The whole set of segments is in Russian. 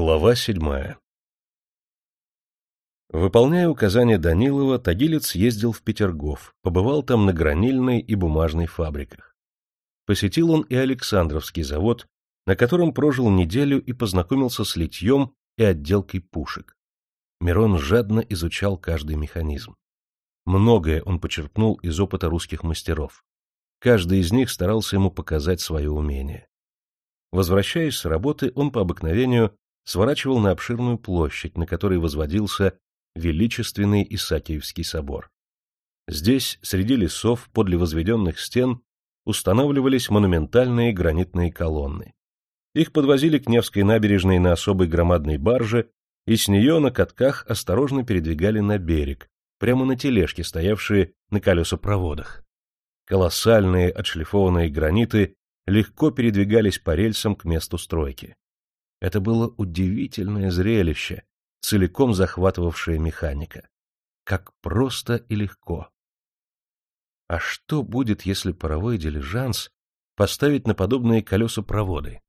Глава седьмая Выполняя указания Данилова, Тагилец ездил в Петергоф, побывал там на гранильной и бумажной фабриках. Посетил он и Александровский завод, на котором прожил неделю и познакомился с литьем и отделкой пушек. Мирон жадно изучал каждый механизм. Многое он почерпнул из опыта русских мастеров. Каждый из них старался ему показать свое умение. Возвращаясь с работы, он по обыкновению сворачивал на обширную площадь, на которой возводился величественный Исаакиевский собор. Здесь, среди лесов, подле возведенных стен, устанавливались монументальные гранитные колонны. Их подвозили к Невской набережной на особой громадной барже, и с нее на катках осторожно передвигали на берег, прямо на тележке, стоявшие на колесопроводах. Колоссальные отшлифованные граниты легко передвигались по рельсам к месту стройки. Это было удивительное зрелище, целиком захватывавшее механика. Как просто и легко. А что будет, если паровой дилижанс поставить на подобные колеса проводы?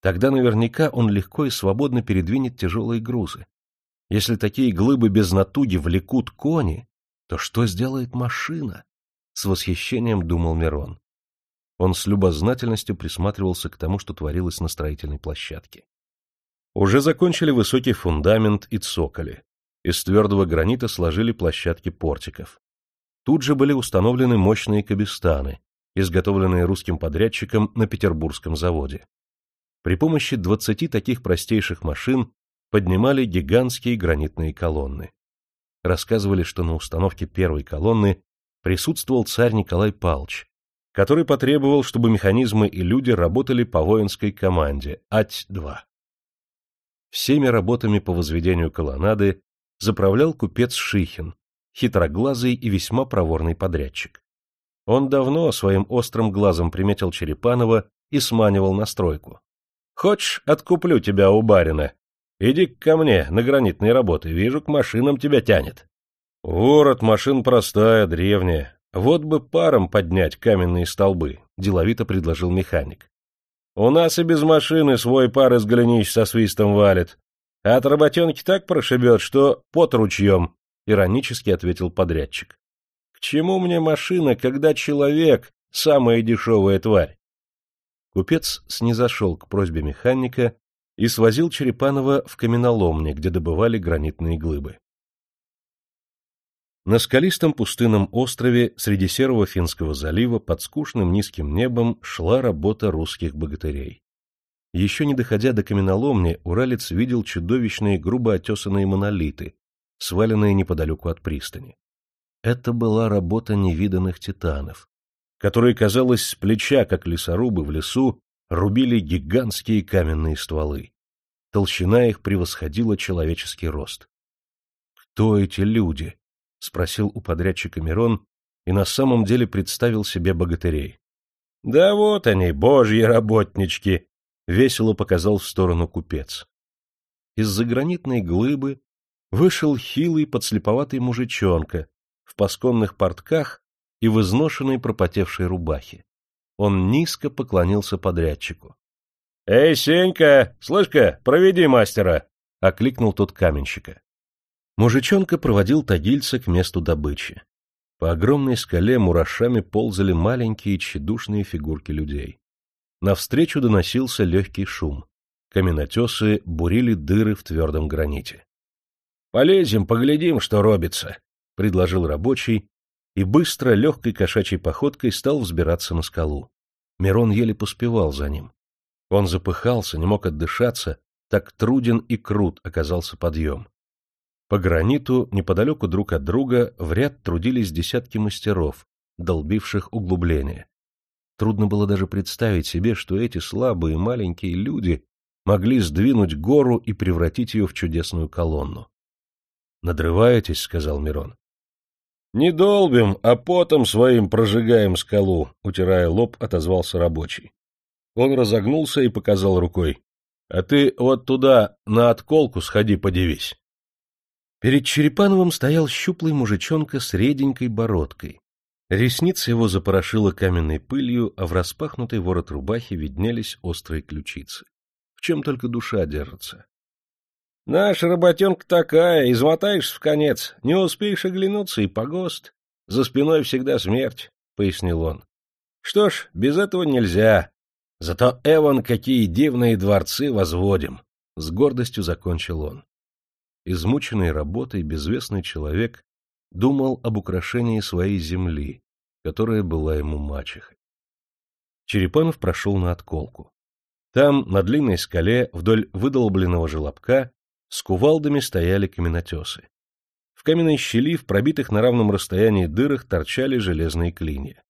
Тогда наверняка он легко и свободно передвинет тяжелые грузы. Если такие глыбы без натуги влекут кони, то что сделает машина? С восхищением думал Мирон. Он с любознательностью присматривался к тому, что творилось на строительной площадке. Уже закончили высокий фундамент и цоколи. Из твердого гранита сложили площадки портиков. Тут же были установлены мощные кабестаны, изготовленные русским подрядчиком на Петербургском заводе. При помощи двадцати таких простейших машин поднимали гигантские гранитные колонны. Рассказывали, что на установке первой колонны присутствовал царь Николай Палч, который потребовал, чтобы механизмы и люди работали по воинской команде Ать-2. Всеми работами по возведению колоннады заправлял купец Шихин, хитроглазый и весьма проворный подрядчик. Он давно своим острым глазом приметил Черепанова и сманивал на стройку. «Хочешь, откуплю тебя у барина? Иди ко мне на гранитные работы, вижу, к машинам тебя тянет». «Ворот машин простая, древняя, вот бы паром поднять каменные столбы, деловито предложил механик. У нас и без машины свой пар из голенищ со свистом валит. А от работенки так прошибет, что под ручьем, иронически ответил подрядчик. К чему мне машина, когда человек — самая дешевая тварь? Купец снизошел к просьбе механика и свозил Черепанова в каменоломни, где добывали гранитные глыбы. На скалистом пустынном острове среди серого Финского залива под скучным низким небом шла работа русских богатырей. Еще не доходя до каменоломни, уралец видел чудовищные грубо отесанные монолиты, сваленные неподалеку от пристани. Это была работа невиданных титанов, которые, казалось, с плеча, как лесорубы в лесу, рубили гигантские каменные стволы. Толщина их превосходила человеческий рост. Кто эти люди? — спросил у подрядчика Мирон и на самом деле представил себе богатырей. — Да вот они, божьи работнички! — весело показал в сторону купец. Из-за гранитной глыбы вышел хилый подслеповатый мужичонка в пасконных портках и в изношенной пропотевшей рубахе. Он низко поклонился подрядчику. — Эй, Сенька, слышь-ка, проведи мастера! — окликнул тот каменщика. Мужичонка проводил тагильца к месту добычи. По огромной скале мурашами ползали маленькие тщедушные фигурки людей. Навстречу доносился легкий шум. Каменотесы бурили дыры в твердом граните. — Полезем, поглядим, что робится, — предложил рабочий, и быстро, легкой кошачьей походкой стал взбираться на скалу. Мирон еле поспевал за ним. Он запыхался, не мог отдышаться, так труден и крут оказался подъем. По граниту, неподалеку друг от друга, в ряд трудились десятки мастеров, долбивших углубления. Трудно было даже представить себе, что эти слабые маленькие люди могли сдвинуть гору и превратить ее в чудесную колонну. «Надрываетесь», — сказал Мирон. «Не долбим, а потом своим прожигаем скалу», — утирая лоб, отозвался рабочий. Он разогнулся и показал рукой. «А ты вот туда на отколку сходи подивись». Перед Черепановым стоял щуплый мужичонка с реденькой бородкой. Ресницы его запорошило каменной пылью, а в распахнутой ворот рубахи виднелись острые ключицы. В чем только душа держится. Наша работенка такая, измотаешься в конец, не успеешь оглянуться и погост. За спиной всегда смерть, — пояснил он. Что ж, без этого нельзя. Зато, Эван, какие дивные дворцы возводим, — с гордостью закончил он. Измученный работой безвестный человек думал об украшении своей земли, которая была ему мачехой. Черепанов прошел на отколку. Там, на длинной скале, вдоль выдолбленного желобка, с кувалдами стояли каменотесы. В каменной щели, в пробитых на равном расстоянии дырах, торчали железные клинья.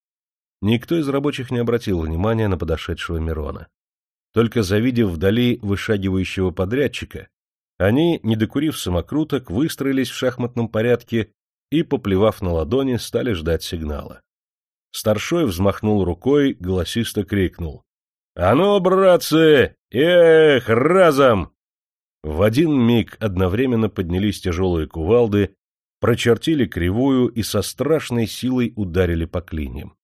Никто из рабочих не обратил внимания на подошедшего Мирона. Только завидев вдали вышагивающего подрядчика, они, не докурив самокруток, выстроились в шахматном порядке и, поплевав на ладони, стали ждать сигнала. Старшой взмахнул рукой, голосисто крикнул. — А ну, братцы! Эх, разом! В один миг одновременно поднялись тяжелые кувалды, прочертили кривую и со страшной силой ударили по клиньям.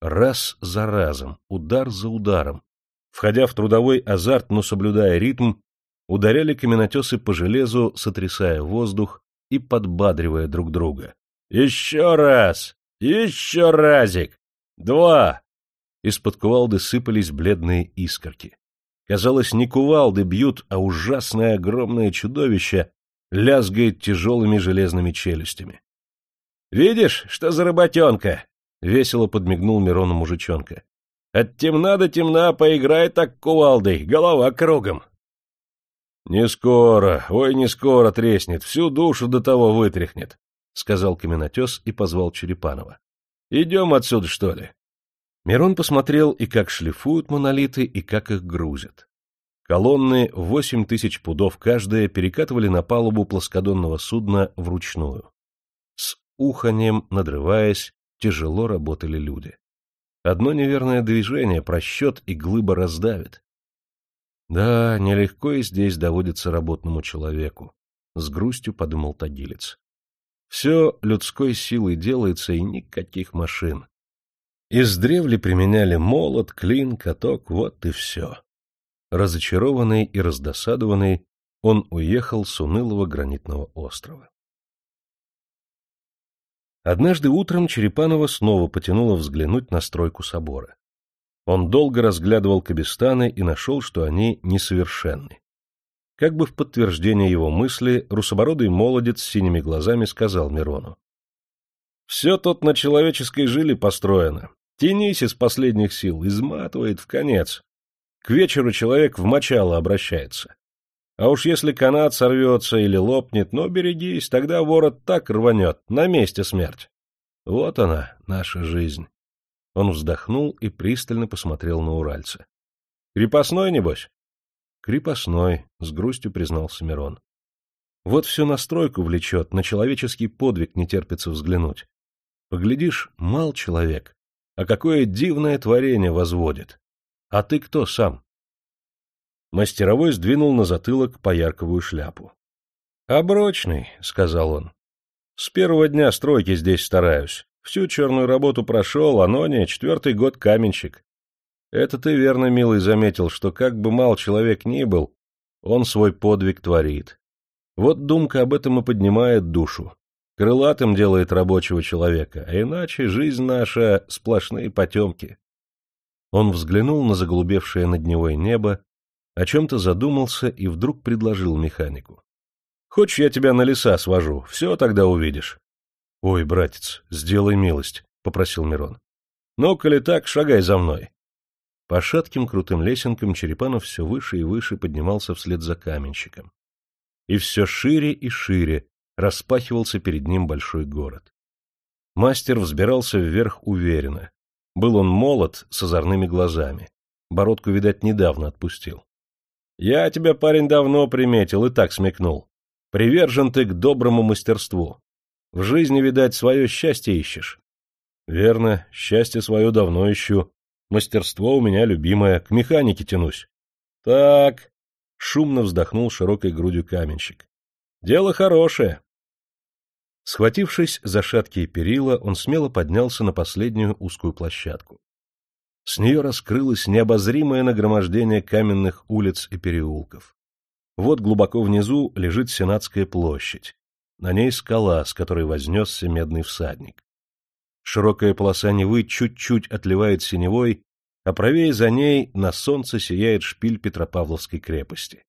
Раз за разом, удар за ударом. Входя в трудовой азарт, но соблюдая ритм, ударяли каменотесы по железу, сотрясая воздух и подбадривая друг друга. «Еще раз! Еще разик! Два!» Из-под кувалды сыпались бледные искорки. Казалось, не кувалды бьют, а ужасное огромное чудовище лязгает тяжелыми железными челюстями. — Видишь, что за работенка? — весело подмигнул Мирону мужичонка. — От темна до темна поиграй так кувалдой, голова кругом. — Не скоро, ой, не скоро треснет, всю душу до того вытряхнет, — сказал каменотес и позвал Черепанова. — Идем отсюда, что ли? Мирон посмотрел и как шлифуют монолиты, и как их грузят. Колонны, восемь тысяч пудов каждая, перекатывали на палубу плоскодонного судна вручную. С уханьем, надрываясь, тяжело работали люди. Одно неверное движение, просчет и глыба раздавит. Да, нелегко и здесь доводится работному человеку, — с грустью подумал Тагилец. Все людской силой делается, и никаких машин. Издревле применяли молот, клин, каток, вот и все. Разочарованный и раздосадованный, он уехал с унылого гранитного острова. Однажды утром Черепанова снова потянуло взглянуть на стройку собора. Он долго разглядывал кабестаны и нашел, что они несовершенны. Как бы в подтверждение его мысли, русобородый молодец с синими глазами сказал Мирону. — Все тут на человеческой жиле построено. Тянись из последних сил, изматывает в конец. К вечеру человек в мочало обращается. А уж если канат сорвется или лопнет, но берегись, тогда ворот так рванет, на месте смерть. Вот она, наша жизнь. Он вздохнул и пристально посмотрел на уральца. — Крепостной, небось? — Крепостной, — с грустью признался Мирон. Вот всю настройку влечет, на человеческий подвиг не терпится взглянуть. Поглядишь, мал человек, а какое дивное творение возводит! А ты кто сам? Мастеровой сдвинул на затылок поярковую шляпу. — Оброчный, — сказал он. — С первого дня стройки здесь стараюсь. Всю черную работу прошел, а Ноня четвертый год каменщик. Это ты верно, милый, заметил, что как бы мал человек ни был, он свой подвиг творит. Вот думка об этом и поднимает душу. Крылатым делает рабочего человека, а иначе жизнь наша — сплошные потемки. Он взглянул на заглубевшее над Невой небо, о чем-то задумался и вдруг предложил механику. — Хочешь, я тебя на леса свожу, все тогда увидишь. — Ой, братец, сделай милость, — попросил Мирон. — Ну, коли так, шагай за мной. По шатким крутым лесенкам Черепанов все выше и выше поднимался вслед за каменщиком. И все шире и шире распахивался перед ним большой город. Мастер взбирался вверх уверенно. Был он молод, с озорными глазами. Бородку, видать, недавно отпустил. — Я тебя, парень, давно приметил и так смекнул. Привержен ты к доброму мастерству. В жизни, видать, свое счастье ищешь. — Верно, счастье свое давно ищу. Мастерство у меня любимое, к механике тянусь. — Так, — шумно вздохнул широкой грудью каменщик. — Дело хорошее. Схватившись за шаткие перила, он смело поднялся на последнюю узкую площадку. С нее раскрылось необозримое нагромождение каменных улиц и переулков. Вот глубоко внизу лежит Сенатская площадь. На ней скала, с которой вознесся медный всадник. Широкая полоса Невы чуть-чуть отливает синевой, а правее за ней на солнце сияет шпиль Петропавловской крепости.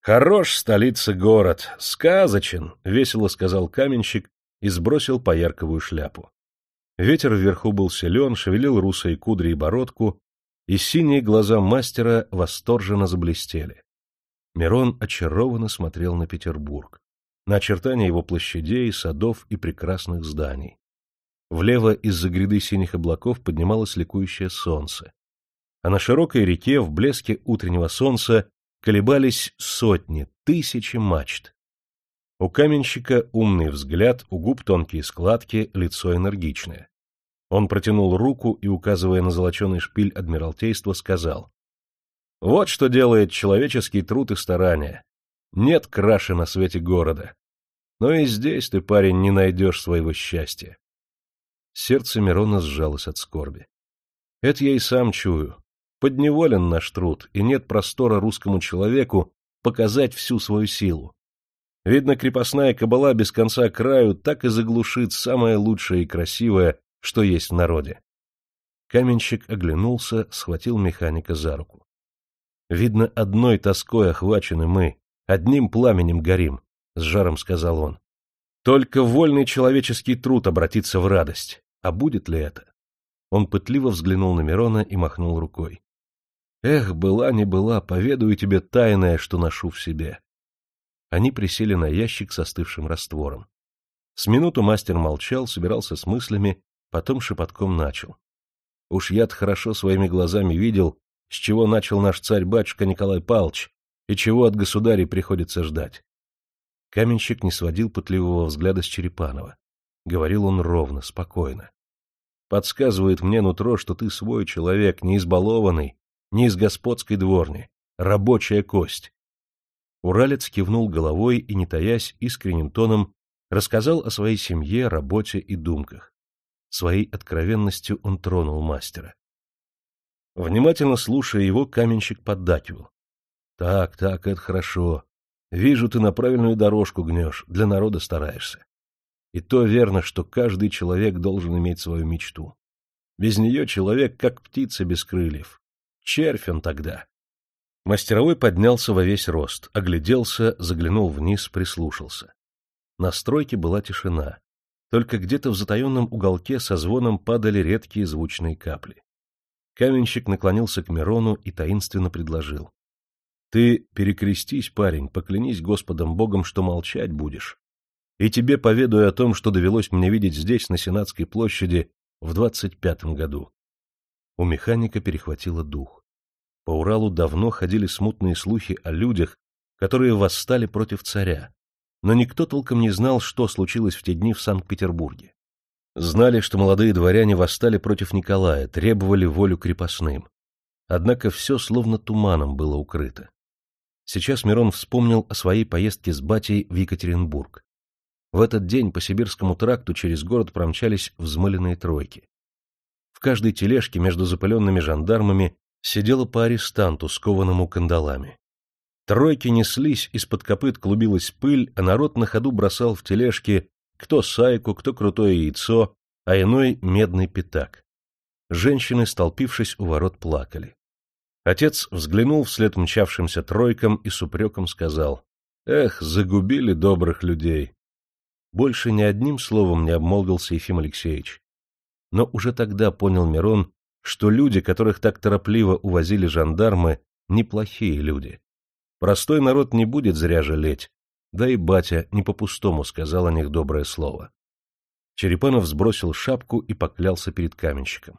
«Хорош столица город, сказочен!» — весело сказал каменщик и сбросил поярковую шляпу. Ветер вверху был силен, шевелил русые кудри и бородку, и синие глаза мастера восторженно заблестели. Мирон очарованно смотрел на Петербург, на очертания его площадей, садов и прекрасных зданий. Влево из-за гряды синих облаков поднималось ликующее солнце. А на широкой реке в блеске утреннего солнца колебались сотни, тысячи мачт. У каменщика умный взгляд, у губ тонкие складки, лицо энергичное. Он протянул руку и, указывая на золоченый шпиль Адмиралтейства, сказал. — Вот что делает человеческий труд и старание. Нет краши на свете города. Но и здесь ты, парень, не найдешь своего счастья. Сердце Мирона сжалось от скорби. Это я и сам чую. Подневолен наш труд, и нет простора русскому человеку показать всю свою силу. Видно, крепостная кабала без конца краю так и заглушит самое лучшее и красивое, что есть в народе. Каменщик оглянулся, схватил механика за руку. Видно, одной тоской охвачены мы, одним пламенем горим, — с жаром сказал он. Только вольный человеческий труд обратится в радость. А будет ли это? Он пытливо взглянул на Мирона и махнул рукой. Эх, была не была, поведаю тебе тайное, что ношу в себе. Они присели на ящик с остывшим раствором. С минуту мастер молчал, собирался с мыслями, потом шепотком начал. Уж я-то хорошо своими глазами видел, с чего начал наш царь-батюшка Николай Павлович и чего от государей приходится ждать. Каменщик не сводил пытливого взгляда с Черепанова. Говорил он ровно, спокойно. Подсказывает мне нутро, что ты свой человек, не избалованный, не из господской дворни, рабочая кость. Уралец кивнул головой и, не таясь, искренним тоном рассказал о своей семье, работе и думках. Своей откровенностью он тронул мастера. Внимательно слушая его, каменщик поддакивал. — Так, так, это хорошо. Вижу, ты на правильную дорожку гнешь, для народа стараешься. И то верно, что каждый человек должен иметь свою мечту. Без нее человек как птица без крыльев. Червь он тогда. Мастеровой поднялся во весь рост, огляделся, заглянул вниз, прислушался. На стройке была тишина. Только где-то в затаенном уголке со звоном падали редкие звучные капли. Каменщик наклонился к Мирону и таинственно предложил. — Ты перекрестись, парень, поклянись Господом Богом, что молчать будешь, и тебе поведаю о том, что довелось мне видеть здесь, на Сенатской площади, в двадцать пятом году. У механика перехватило дух. По Уралу давно ходили смутные слухи о людях, которые восстали против царя, но никто толком не знал, что случилось в те дни в Санкт-Петербурге. Знали, что молодые дворяне восстали против Николая, требовали волю крепостным. Однако все словно туманом было укрыто. Сейчас Мирон вспомнил о своей поездке с батей в Екатеринбург. В этот день по Сибирскому тракту через город промчались взмыленные тройки. В каждой тележке между запыленными жандармами сидело по арестанту, скованному кандалами. Тройки неслись, из-под копыт клубилась пыль, а народ на ходу бросал в тележки кто сайку, кто крутое яйцо, а иной — медный пятак. Женщины, столпившись у ворот, плакали. Отец взглянул вслед мчавшимся тройкам и с упреком сказал, «Эх, загубили добрых людей!» Больше ни одним словом не обмолвился Ефим Алексеевич. Но уже тогда понял Мирон, что люди, которых так торопливо увозили жандармы, неплохие люди. Простой народ не будет зря жалеть, да и батя не по-пустому сказал о них доброе слово. Черепанов сбросил шапку и поклялся перед каменщиком.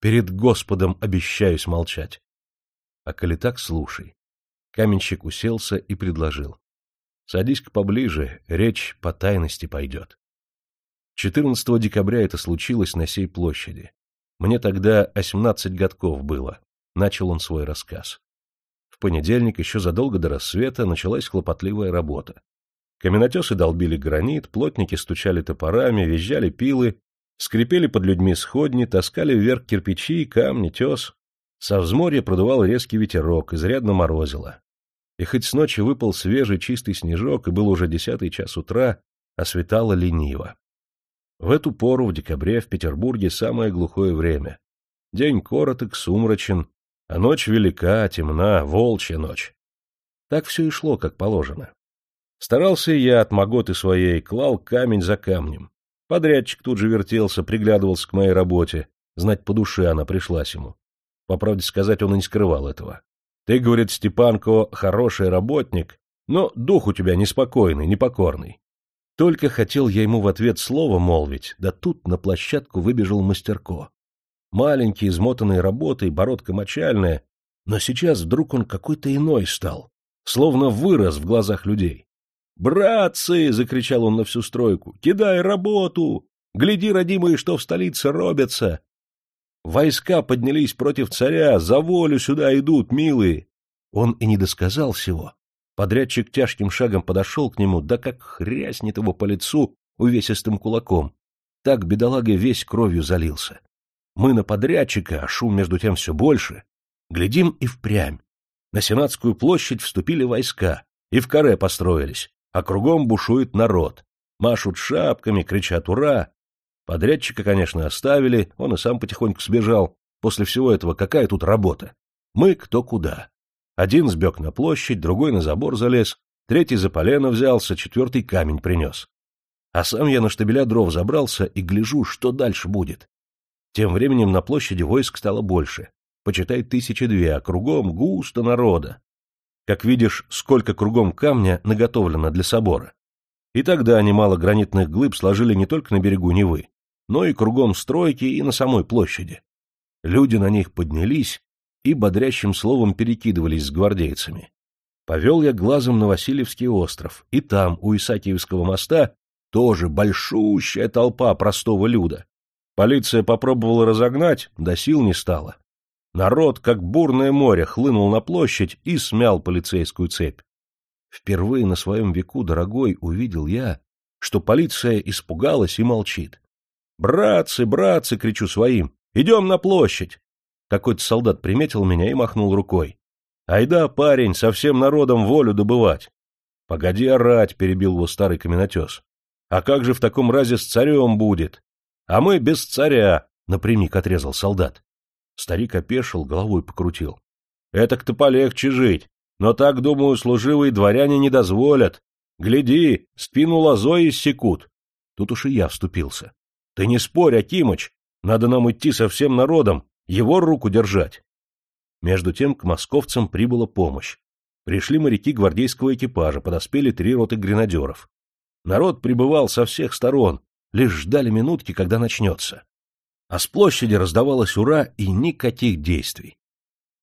Перед Господом обещаюсь молчать. А коли так, слушай. Каменщик уселся и предложил. Садись-ка поближе, речь по тайности пойдет. 14 декабря это случилось на сей площади. Мне тогда 18 годков было. Начал он свой рассказ. В понедельник, еще задолго до рассвета, началась хлопотливая работа. Каменотесы долбили гранит, плотники стучали топорами, визжали пилы, скрипели под людьми сходни, таскали вверх кирпичи, камни, тес. Со взморья продувал резкий ветерок, изрядно морозило. И хоть с ночи выпал свежий чистый снежок, и был уже десятый час утра, а светало лениво. В эту пору в декабре в Петербурге самое глухое время. День короток, сумрачен, а ночь велика, темна, волчья ночь. Так все и шло, как положено. Старался я от моготы своей, клал камень за камнем. Подрядчик тут же вертелся, приглядывался к моей работе. Знать по душе она пришлась ему. По правде сказать, он и не скрывал этого. Ты, говорит Степанко, хороший работник, но дух у тебя неспокойный, непокорный. Только хотел я ему в ответ слово молвить, да тут на площадку выбежал мастерко. Маленький, измотанный работой, бородка мочальная, но сейчас вдруг он какой-то иной стал, словно вырос в глазах людей. «Братцы!» — закричал он на всю стройку. «Кидай работу! Гляди, родимые, что в столице робятся! Войска поднялись против царя, за волю сюда идут, милые!» Он и не досказал всего. Подрядчик тяжким шагом подошел к нему, да как хряснет его по лицу увесистым кулаком. Так бедолага весь кровью залился. Мы на подрядчика, а шум между тем все больше. Глядим и впрямь. На Сенатскую площадь вступили войска, и в каре построились а кругом бушует народ. Машут шапками, кричат «Ура!». Подрядчика, конечно, оставили, он и сам потихоньку сбежал. После всего этого какая тут работа? Мы кто куда. Один сбег на площадь, другой на забор залез, третий за полено взялся, четвертый камень принес. А сам я на штабеля дров забрался и гляжу, что дальше будет. Тем временем на площади войск стало больше. Почитай тысячи две, а кругом густо народа. Как видишь, сколько кругом камня наготовлено для собора. И тогда немало гранитных глыб сложили не только на берегу Невы, но и кругом стройки и на самой площади. Люди на них поднялись и бодрящим словом перекидывались с гвардейцами. Повел я глазом на Васильевский остров, и там, у Исаакиевского моста, тоже большущая толпа простого люда. Полиция попробовала разогнать, да сил не стало. Народ, как бурное море, хлынул на площадь и смял полицейскую цепь. Впервые на своем веку, дорогой, увидел я, что полиция испугалась и молчит. «Братцы, братцы!» — кричу своим. «Идем на площадь!» Какой-то солдат приметил меня и махнул рукой. «Айда, парень, со всем народом волю добывать!» «Погоди орать!» — перебил его старый каменотес. «А как же в таком разе с царем будет?» «А мы без царя!» — напрямик отрезал солдат. Старик опешил, головой покрутил. — Это-то полегче жить, но так, думаю, служивые дворяне не дозволят. Гляди, спину лозой иссекут. Тут уж и я вступился. — Ты не спорь, Акимыч, надо нам идти со всем народом, его руку держать. Между тем к московцам прибыла помощь. Пришли моряки гвардейского экипажа, подоспели три роты гренадеров. Народ прибывал со всех сторон, лишь ждали минутки, когда начнется а с площади раздавалось «Ура!» и никаких действий.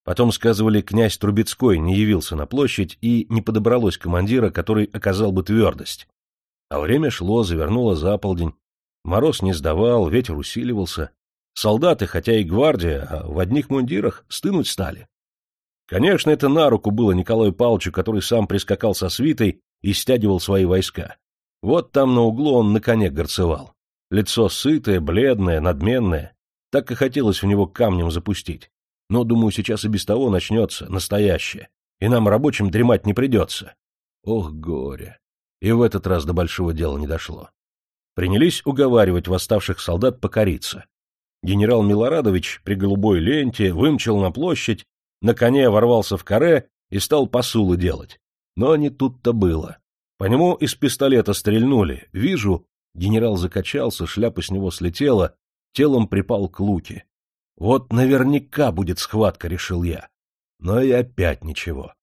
Потом, сказывали, князь Трубецкой не явился на площадь и не подобралось командира, который оказал бы твердость. А время шло, завернуло за полдень. Мороз не сдавал, ветер усиливался. Солдаты, хотя и гвардия, а в одних мундирах, стынуть стали. Конечно, это на руку было Николаю Павловичу, который сам прискакал со свитой и стягивал свои войска. Вот там на углу он на коне горцевал. Лицо сытое, бледное, надменное. Так и хотелось в него камнем запустить. Но, думаю, сейчас и без того начнется настоящее, и нам, рабочим, дремать не придется. Ох, горе! И в этот раз до большого дела не дошло. Принялись уговаривать восставших солдат покориться. Генерал Милорадович при голубой ленте вымчал на площадь, на коне ворвался в каре и стал посулы делать. Но не тут-то было. По нему из пистолета стрельнули. Вижу, Генерал закачался, шляпа с него слетела, телом припал к луке. Вот наверняка будет схватка, решил я. Но и опять ничего.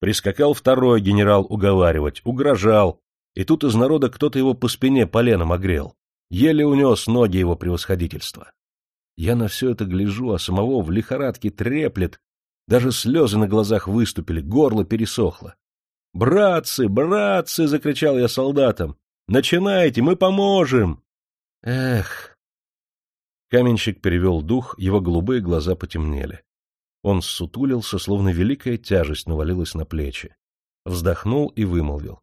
Прискакал второй генерал уговаривать, угрожал, и тут из народа кто-то его по спине поленом огрел. Еле унес ноги его превосходительства. Я на все это гляжу, а самого в лихорадке треплет, даже слезы на глазах выступили, горло пересохло. «Братцы, братцы!» — закричал я солдатам. Начинайте, мы поможем!» «Эх!» Каменщик перевел дух, его голубые глаза потемнели. Он ссутулился, словно великая тяжесть навалилась на плечи. Вздохнул и вымолвил.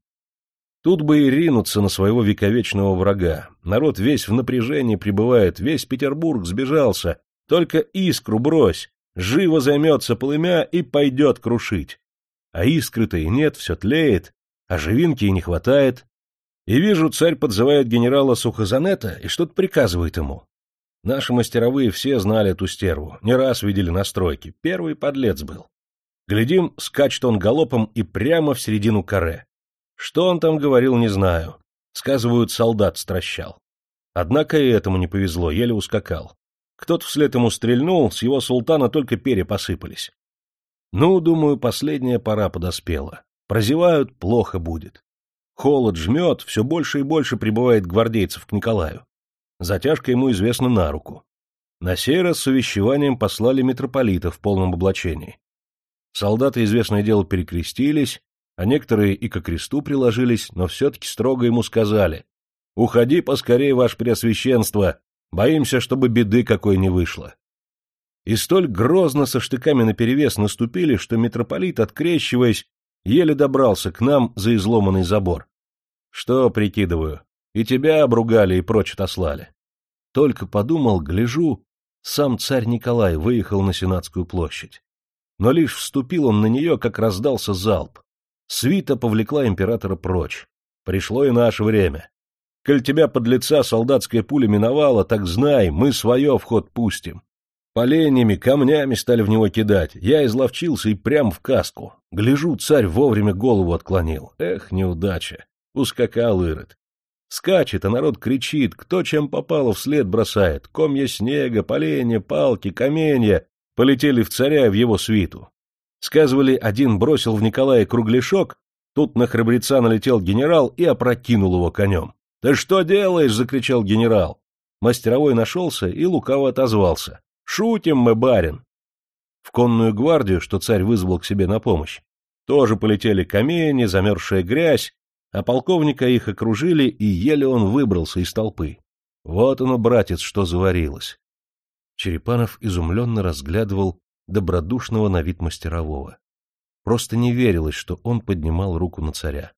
Тут бы и ринуться на своего вековечного врага. Народ весь в напряжении пребывает, весь Петербург сбежался. Только искру брось, живо займется полымя и пойдет крушить. А искры-то и нет, все тлеет, а живинки и не хватает. И вижу, царь подзывает генерала Сухозанета и что-то приказывает ему. Наши мастеровые все знали эту стерву, не раз видели на стройке. Первый подлец был. Глядим, скачет он галопом и прямо в середину каре. Что он там говорил, не знаю. Сказывают, солдат стращал. Однако и этому не повезло, еле ускакал. Кто-то вслед ему стрельнул, с его султана только перья посыпались. Ну, думаю, последняя пора подоспела. Прозевают, плохо будет. Холод жмет, все больше и больше прибывает гвардейцев к Николаю. Затяжка ему известна на руку. На сей раз с увещеванием послали митрополита в полном облачении. Солдаты, известное дело, перекрестились, а некоторые и ко кресту приложились, но все-таки строго ему сказали «Уходи поскорее, ваше преосвященство, боимся, чтобы беды какой не вышло». И столь грозно со штыками наперевес наступили, что митрополит, открещиваясь, еле добрался к нам за изломанный забор. Что, прикидываю, и тебя обругали и прочь отослали. Только подумал, гляжу, сам царь Николай выехал на Сенатскую площадь. Но лишь вступил он на нее, как раздался залп. Свита повлекла императора прочь. Пришло и наше время. Коль тебя под лица солдатская пуля миновала, так знай, мы свое в ход пустим. Поленьями, камнями стали в него кидать. Я изловчился и прям в каску. Гляжу, царь вовремя голову отклонил. Эх, неудача. Ускакал Ирод. Скачет, а народ кричит, кто чем попало вслед бросает. Комья снега, поленья, палки, каменья полетели в царя и в его свиту. Сказывали, один бросил в Николая кругляшок, тут на храбреца налетел генерал и опрокинул его конем. — Ты что делаешь? — закричал генерал. Мастеровой нашелся и лукаво отозвался. — Шутим мы, барин. В конную гвардию, что царь вызвал к себе на помощь, тоже полетели камни, замерзшая грязь, а полковника их окружили, и еле он выбрался из толпы. Вот оно, братец, что заварилось. Черепанов изумленно разглядывал добродушного на вид мастерового. Просто не верилось, что он поднимал руку на царя.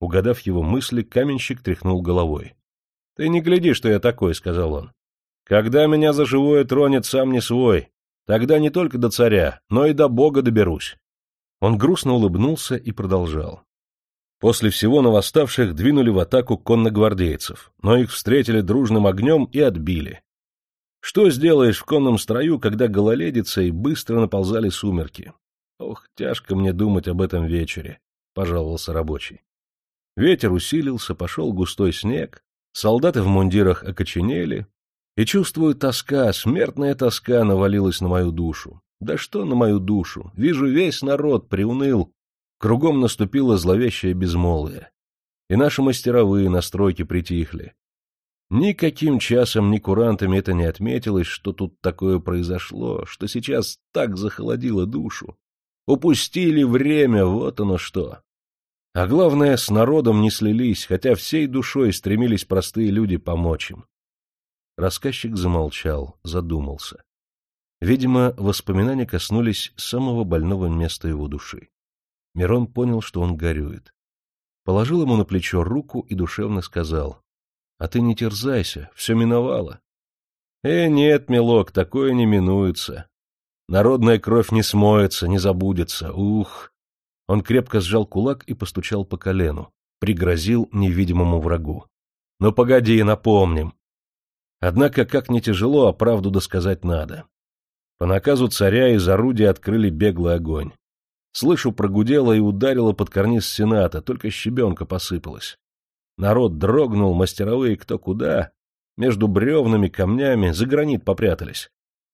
Угадав его мысли, каменщик тряхнул головой. — Ты не гляди, что я такой, — сказал он. — Когда меня за живое тронет сам не свой, тогда не только до царя, но и до бога доберусь. Он грустно улыбнулся и продолжал. После всего на восставших двинули в атаку конногвардейцев, но их встретили дружным огнем и отбили. Что сделаешь в конном строю, когда гололедица и быстро наползали сумерки? Ох, тяжко мне думать об этом вечере, — пожаловался рабочий. Ветер усилился, пошел густой снег, солдаты в мундирах окоченели, и, чувствую, тоска, смертная тоска навалилась на мою душу. Да что на мою душу? Вижу, весь народ приуныл, Кругом наступило зловещее безмолвие. И наши мастеровые настройки притихли. Никаким часом, ни курантами это не отметилось, что тут такое произошло, что сейчас так захолодило душу. Упустили время, вот оно что. А главное, с народом не слились, хотя всей душой стремились простые люди помочь им. Рассказчик замолчал, задумался. Видимо, воспоминания коснулись самого больного места его души. Мирон понял, что он горюет. Положил ему на плечо руку и душевно сказал. — А ты не терзайся, все миновало. — Э, нет, милок, такое не минуется. Народная кровь не смоется, не забудется. Ух! Он крепко сжал кулак и постучал по колену. Пригрозил невидимому врагу. — Ну, погоди, напомним. Однако, как не тяжело, а правду досказать надо. По наказу царя из орудия открыли беглый огонь. Слышу, прогудела и ударила под карниз сената, только щебенка посыпалась. Народ дрогнул, мастеровые кто куда, между бревнами, камнями, за гранит попрятались.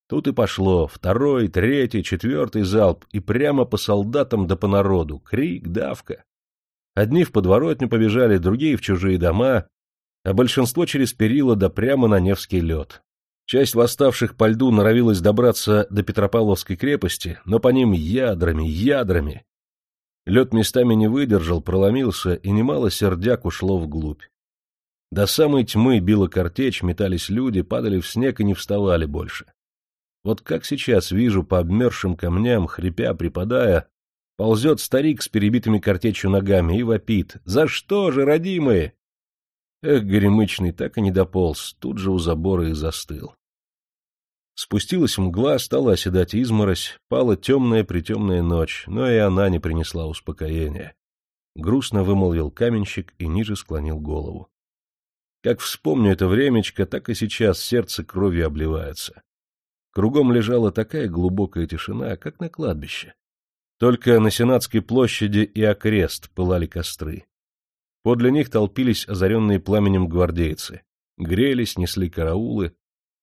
Тут и пошло второй, третий, четвертый залп, и прямо по солдатам да по народу. Крик, давка. Одни в подворотню побежали, другие в чужие дома, а большинство через перила да прямо на Невский лед. Часть восставших по льду норовилась добраться до Петропавловской крепости, но по ним ядрами, ядрами. Лед местами не выдержал, проломился, и немало сердяк ушло вглубь. До самой тьмы била картечь, метались люди, падали в снег и не вставали больше. Вот как сейчас вижу по обмерзшим камням, хрипя, припадая, ползет старик с перебитыми картечью ногами и вопит. «За что же, родимые?» Эх, горемычный так и не дополз, тут же у забора и застыл. Спустилась мгла, стала оседать изморозь, пала темная-притемная ночь, но и она не принесла успокоения. Грустно вымолвил каменщик и ниже склонил голову. Как вспомню это времечко, так и сейчас сердце кровью обливается. Кругом лежала такая глубокая тишина, как на кладбище. Только на Сенатской площади и окрест пылали костры. Подле них толпились озаренные пламенем гвардейцы. Грелись, несли караулы.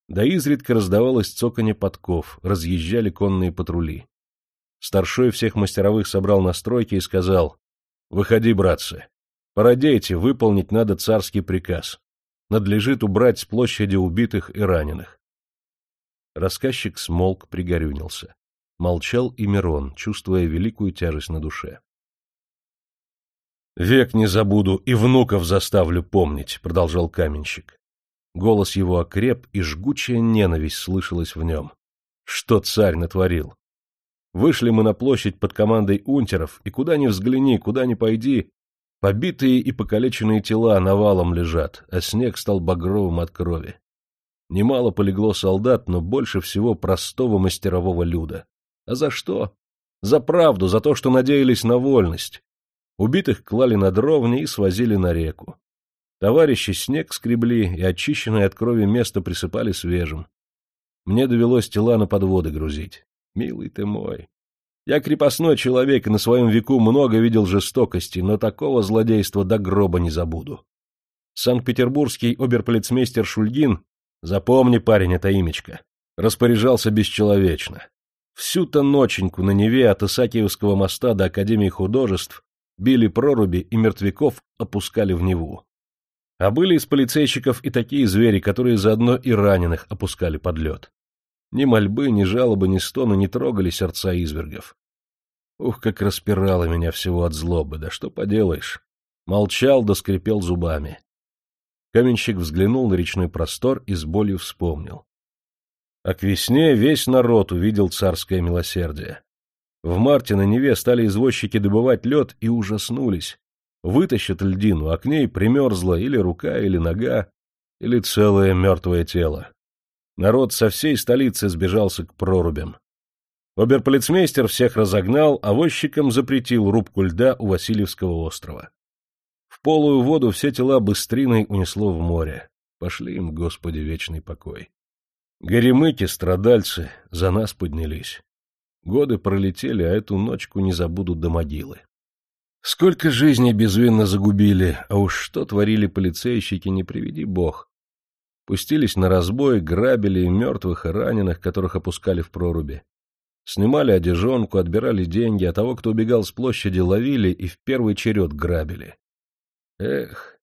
Да изредка раздавалось цоканье подков, разъезжали конные патрули. Старшой всех мастеровых собрал на стройке и сказал, «Выходи, братцы, породейте, выполнить надо царский приказ. Надлежит убрать с площади убитых и раненых». Рассказчик смолк, пригорюнился. Молчал и Мирон, чувствуя великую тяжесть на душе. «Век не забуду и внуков заставлю помнить», — продолжал каменщик. Голос его окреп, и жгучая ненависть слышалась в нем. Что царь натворил? Вышли мы на площадь под командой унтеров, и куда ни взгляни, куда ни пойди, побитые и покалеченные тела навалом лежат, а снег стал багровым от крови. Немало полегло солдат, но больше всего простого мастерового люда. А за что? За правду, за то, что надеялись на вольность. Убитых клали на дровни и свозили на реку. Товарищи снег скребли и очищенное от крови место присыпали свежим. Мне довелось тела на подводы грузить. Милый ты мой. Я крепостной человек и на своем веку много видел жестокости, но такого злодейства до гроба не забуду. Санкт-Петербургский оберполицмейстер Шульгин, запомни, парень, это имечко, распоряжался бесчеловечно. Всю-то ноченьку на Неве от Исаакиевского моста до Академии художеств били проруби и мертвяков опускали в Неву. А были из полицейщиков и такие звери, которые заодно и раненых опускали под лед. Ни мольбы, ни жалобы, ни стоны не трогали сердца извергов. Ух, как распирало меня всего от злобы, да что поделаешь. Молчал да скрипел зубами. Каменщик взглянул на речной простор и с болью вспомнил. А к весне весь народ увидел царское милосердие. В марте на Неве стали извозчики добывать лед и ужаснулись. Вытащат льдину, а к ней примерзла или рука, или нога, или целое мертвое тело. Народ со всей столицы сбежался к прорубям. Оберполицмейстер всех разогнал, а возчикам запретил рубку льда у Васильевского острова. В полую воду все тела быстриной унесло в море. Пошли им, Господи, вечный покой. Горемыки, страдальцы, за нас поднялись. Годы пролетели, а эту ночку не забудут до могилы. Сколько жизней безвинно загубили, а уж что творили полицейщики, не приведи бог. Пустились на разбой, грабили и мертвых, и раненых, которых опускали в проруби. Снимали одежонку, отбирали деньги, а того, кто убегал с площади, ловили и в первый черед грабили. Эх!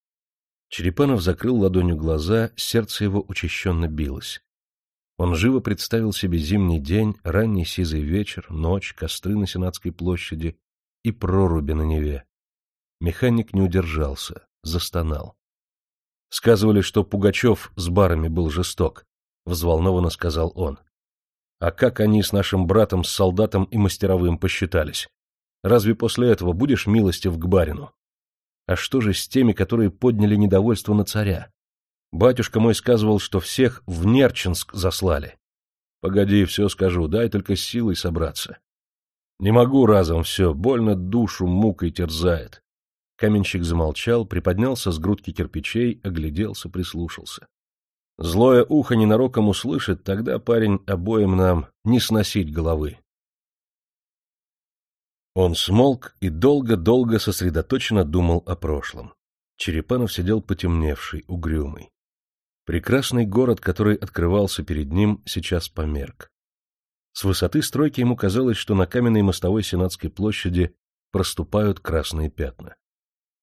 Черепанов закрыл ладонью глаза, сердце его учащенно билось. Он живо представил себе зимний день, ранний сизый вечер, ночь, костры на Сенатской площади и проруби на Неве. Механик не удержался, застонал. Сказывали, что Пугачев с барами был жесток, — взволнованно сказал он. А как они с нашим братом, с солдатом и мастеровым посчитались? Разве после этого будешь милостив к барину? А что же с теми, которые подняли недовольство на царя? Батюшка мой сказывал, что всех в Нерчинск заслали. Погоди, все скажу, дай только силой собраться. Не могу разом все, больно душу мукой терзает. Каменщик замолчал, приподнялся с грудки кирпичей, огляделся, прислушался. Злое ухо ненароком услышит, тогда парень обоим нам не сносить головы. Он смолк и долго-долго сосредоточенно думал о прошлом. Черепанов сидел потемневший, угрюмый. Прекрасный город, который открывался перед ним, сейчас померк. С высоты стройки ему казалось, что на каменной мостовой Сенатской площади проступают красные пятна.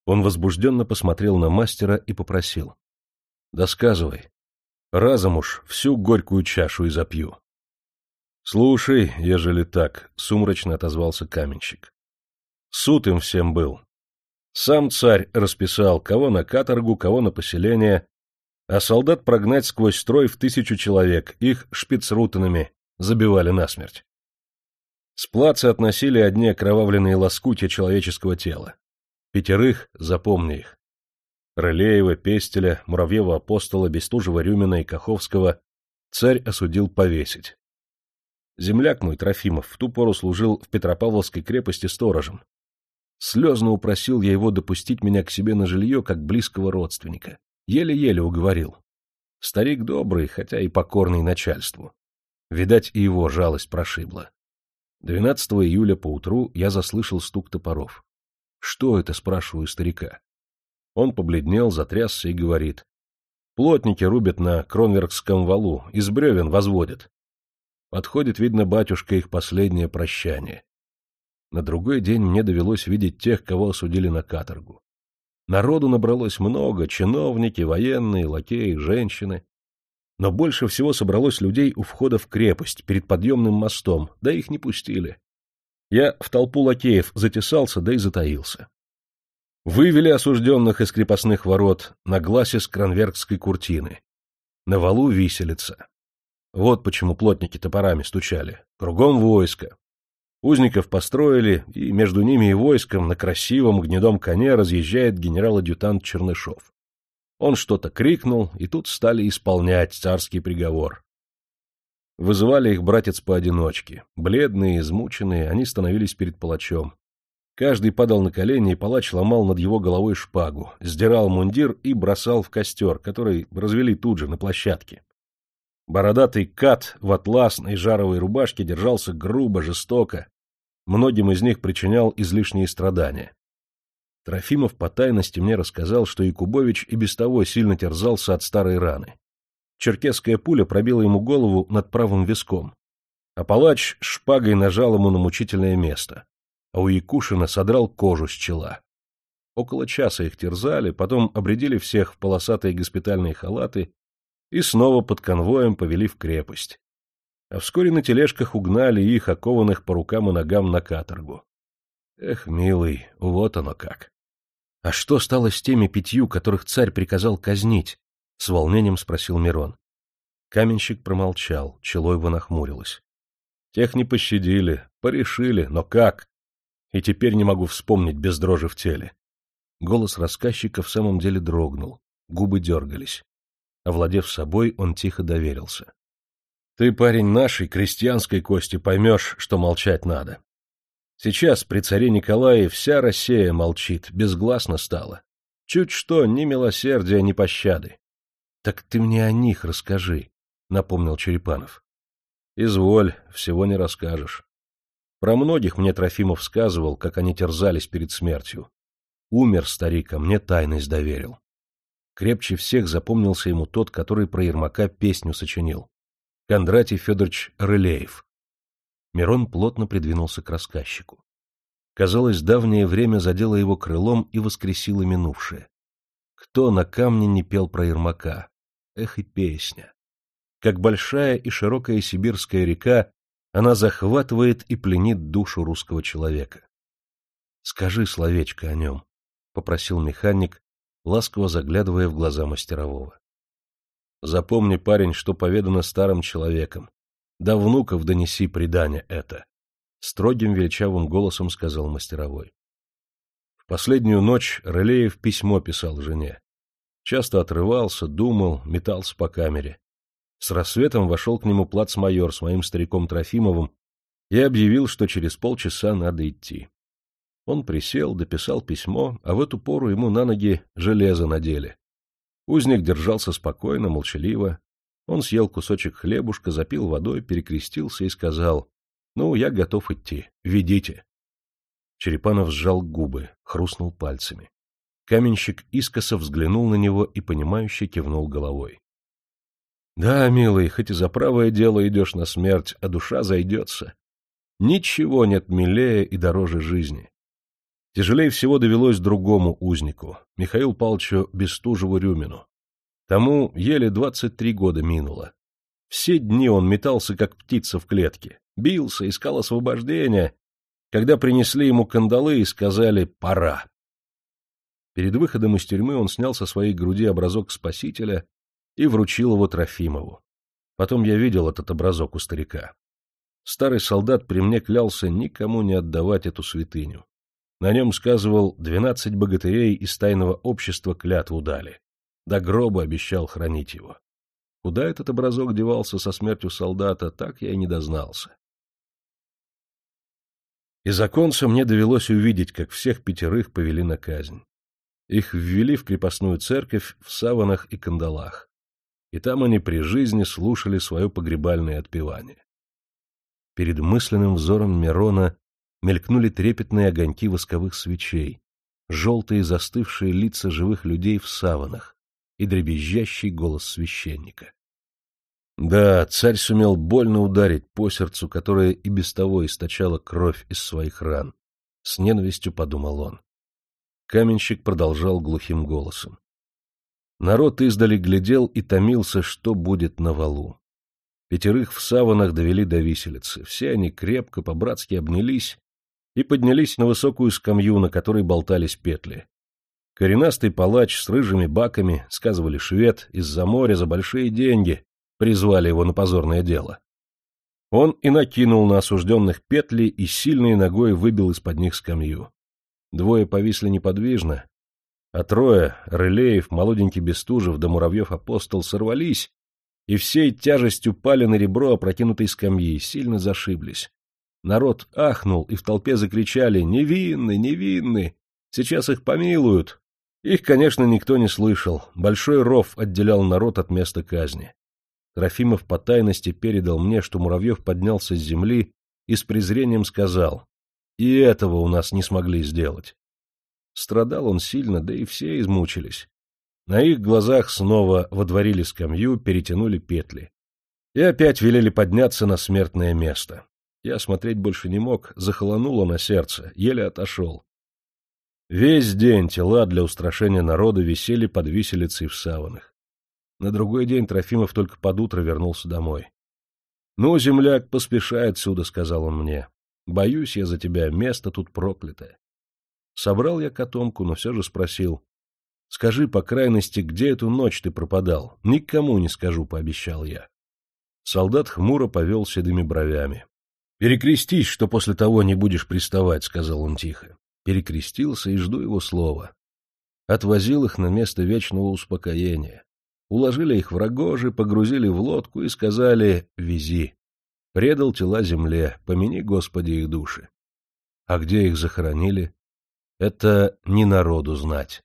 Он возбужденно посмотрел на мастера и попросил. — Досказывай. Разом уж всю горькую чашу и запью. — Слушай, ежели так, — сумрачно отозвался каменщик. Суд им всем был. Сам царь расписал, кого на каторгу, кого на поселение, а солдат прогнать сквозь строй в тысячу человек, их шпицрутанами забивали насмерть. С плаца относили одни окровавленные лоскутья человеческого тела. Пятерых, запомни их. Рылеева, Пестеля, Муравьева-Апостола, Бестужева-Рюмина и Каховского Царь осудил повесить. Земляк мой, Трофимов, в ту пору служил в Петропавловской крепости сторожем. Слезно упросил я его допустить меня к себе на жилье, как близкого родственника. Еле-еле уговорил. Старик добрый, хотя и покорный начальству. Видать, и его жалость прошибла. 12 июля поутру я заслышал стук топоров. «Что это?» — спрашиваю старика. Он побледнел, затрясся и говорит. «Плотники рубят на Кронверкском валу, из бревен возводят. Подходит, видно, батюшка их последнее прощание. На другой день мне довелось видеть тех, кого осудили на каторгу. Народу набралось много, чиновники, военные, лакеи, женщины. Но больше всего собралось людей у входа в крепость, перед подъемным мостом, да их не пустили. Я в толпу лакеев затесался, да и затаился. Вывели осужденных из крепостных ворот на гласе с кранвергской куртины. На валу виселица. Вот почему плотники топорами стучали. Кругом войско. Узников построили, и между ними и войском на красивом гнедом коне разъезжает генерал-адъютант Чернышов. Он что-то крикнул, и тут стали исполнять царский приговор. Вызывали их братец поодиночке. Бледные, измученные, они становились перед палачом. Каждый падал на колени, и палач ломал над его головой шпагу, сдирал мундир и бросал в костер, который развели тут же, на площадке. Бородатый кат в атласной жаровой рубашке держался грубо, жестоко. Многим из них причинял излишние страдания. Трофимов по тайности мне рассказал, что Якубович и без того сильно терзался от старой раны. Черкесская пуля пробила ему голову над правым виском, а палач шпагой нажал ему на мучительное место, а у Якушина содрал кожу с чела. Около часа их терзали, потом обредили всех в полосатые госпитальные халаты и снова под конвоем повели в крепость. А вскоре на тележках угнали их, окованных по рукам и ногам, на каторгу. Эх, милый, вот оно как. — А что стало с теми пятью, которых царь приказал казнить? — с волнением спросил Мирон. Каменщик промолчал, чело его нахмурилось. Тех не пощадили, порешили, но как? И теперь не могу вспомнить без дрожи в теле. Голос рассказчика в самом деле дрогнул, губы дергались. Овладев собой, он тихо доверился. — Ты, парень нашей, крестьянской кости, поймешь, что молчать надо. Сейчас при царе Николае вся Россия молчит, безгласно стало. Чуть что, ни милосердия, ни пощады. — Так ты мне о них расскажи, — напомнил Черепанов. — Изволь, всего не расскажешь. Про многих мне Трофимов сказывал, как они терзались перед смертью. Умер старик, а мне тайность доверил. Крепче всех запомнился ему тот, который про Ермака песню сочинил. Кондратий Федорович Рылеев. Мирон плотно придвинулся к рассказчику. Казалось, давнее время задело его крылом и воскресило минувшее. Кто на камне не пел про Ермака? Эх и песня! Как большая и широкая сибирская река, она захватывает и пленит душу русского человека. — Скажи словечко о нем, — попросил механик, ласково заглядывая в глаза мастерового. Запомни, парень, что поведано старым человеком. До внуков донеси предание это. Строгим величавым голосом сказал мастеровой. В последнюю ночь Рылеев письмо писал жене. Часто отрывался, думал, метался по камере. С рассветом вошел к нему плацмайор с моим стариком Трофимовым и объявил, что через полчаса надо идти. Он присел, дописал письмо, а в эту пору ему на ноги железо надели. Узник держался спокойно, молчаливо. Он съел кусочек хлебушка, запил водой, перекрестился и сказал, «Ну, я готов идти. Ведите». Черепанов сжал губы, хрустнул пальцами. Каменщик искоса взглянул на него и, понимающе кивнул головой. — Да, милый, хоть и за правое дело идешь на смерть, а душа зайдется. Ничего нет милее и дороже жизни. Тяжелее всего довелось другому узнику, Михаилу Павловичу Бестужеву-Рюмину. Тому еле двадцать три года минуло. Все дни он метался, как птица в клетке, бился, искал освобождения, когда принесли ему кандалы и сказали «пора». Перед выходом из тюрьмы он снял со своей груди образок спасителя и вручил его Трофимову. Потом я видел этот образок у старика. Старый солдат при мне клялся никому не отдавать эту святыню. На нем сказывал, двенадцать богатырей из тайного общества клятву дали. До гроба обещал хранить его. Куда этот образок девался со смертью солдата, так я и не дознался. Из оконца мне довелось увидеть, как всех пятерых повели на казнь. Их ввели в крепостную церковь в саванах и кандалах, и там они при жизни слушали свое погребальное отпевание. Перед мысленным взором Мирона мелькнули трепетные огоньки восковых свечей, желтые застывшие лица живых людей в саванах и дребезжащий голос священника. Да, царь сумел больно ударить по сердцу, которое и без того источало кровь из своих ран. С ненавистью подумал он. Каменщик продолжал глухим голосом. Народ издали глядел и томился, что будет на валу. Пятерых в саванах довели до виселицы. Все они крепко, по-братски обнялись и поднялись на высокую скамью, на которой болтались петли. Коренастый палач с рыжими баками, сказывали швед, из-за моря за большие деньги призвали его на позорное дело. Он и накинул на осужденных петли и сильной ногой выбил из-под них скамью. Двое повисли неподвижно, а трое — Рылеев, молоденький Бестужев да Муравьев-апостол — сорвались и всей тяжестью пали на ребро опрокинутой скамьи, сильно зашиблись. Народ ахнул, и в толпе закричали «Невинны! Невинны! Сейчас их помилуют!» Их, конечно, никто не слышал. Большой ров отделял народ от места казни. Трофимов по тайности передал мне, что Муравьев поднялся с земли и с презрением сказал «И этого у нас не смогли сделать». Страдал он сильно, да и все измучились. На их глазах снова водворили скамью, перетянули петли. И опять велели подняться на смертное место. Я смотреть больше не мог, захолонуло на сердце, еле отошел. Весь день тела для устрашения народа висели под виселицей в саванах. На другой день Трофимов только под утро вернулся домой. — Ну, земляк, поспешай отсюда, — сказал он мне. — Боюсь я за тебя, место тут проклятое. Собрал я котомку, но все же спросил. — Скажи, по крайности, где эту ночь ты пропадал? Никому не скажу, — пообещал я. Солдат хмуро повел седыми бровями. «Перекрестись, что после того не будешь приставать», — сказал он тихо. Перекрестился и жду его слова. Отвозил их на место вечного успокоения. Уложили их в рогожи, погрузили в лодку и сказали «Вези». Предал тела земле, помяни, Господи, их души. А где их захоронили? Это не народу знать.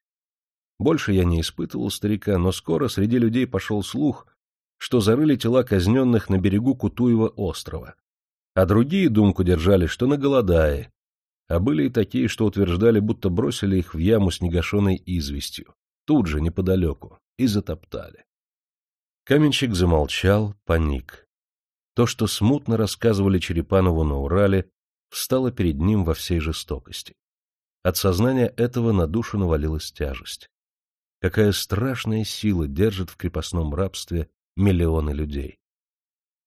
Больше я не испытывал старика, но скоро среди людей пошел слух, что зарыли тела казненных на берегу Кутуева острова а другие думку держали, что на голодае, а были и такие, что утверждали, будто бросили их в яму с негашенной известью, тут же, неподалеку, и затоптали. Каменщик замолчал, паник. То, что смутно рассказывали Черепанову на Урале, встало перед ним во всей жестокости. От сознания этого на душу навалилась тяжесть. Какая страшная сила держит в крепостном рабстве миллионы людей.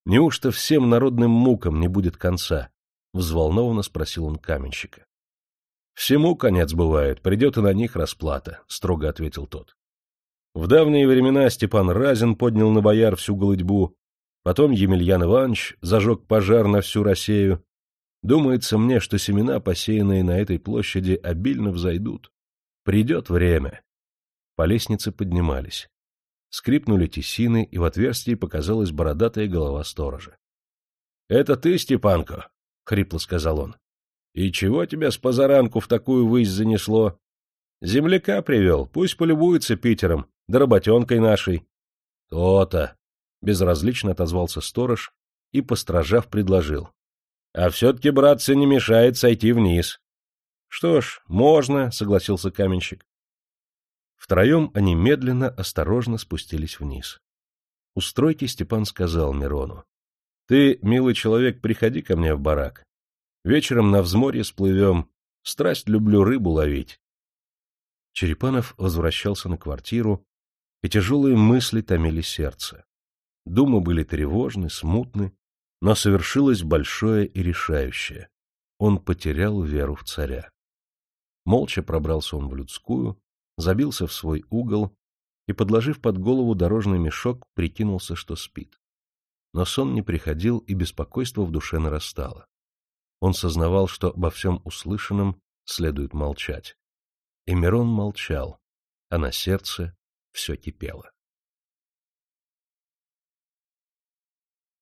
Неужто всем народным мукам не будет конца? — взволнованно спросил он каменщика. — Всему конец бывает, придет и на них расплата, — строго ответил тот. В давние времена Степан Разин поднял на бояр всю голодьбу, потом Емельян Иванович зажег пожар на всю Россию. Думается мне, что семена, посеянные на этой площади, обильно взойдут. Придет время. По лестнице поднимались. Скрипнули тесины, и в отверстии показалась бородатая голова сторожа. — Это ты, Степанко? — хрипло сказал он. — И чего тебя с позаранку в такую высь занесло? Земляка привел, пусть полюбуется Питером, да работенкой нашей. То — То-то! — безразлично отозвался сторож и, постражав, предложил. — А все-таки, братцы, не мешает сойти вниз. — Что ж, можно, — согласился каменщик. Втроем они медленно, осторожно спустились вниз. У стройки Степан сказал Мирону. — Ты, милый человек, приходи ко мне в барак. Вечером на взморье сплывем. Страсть люблю рыбу ловить. Черепанов возвращался на квартиру, и тяжелые мысли томили сердце. Думы были тревожны, смутны, но совершилось большое и решающее. Он потерял веру в царя. Молча пробрался он в людскую, забился в свой угол и, подложив под голову дорожный мешок, прикинулся, что спит. Но сон не приходил, и беспокойство в душе нарастало. Он сознавал, что обо всем услышанном следует молчать. И Мирон молчал, а на сердце все кипело.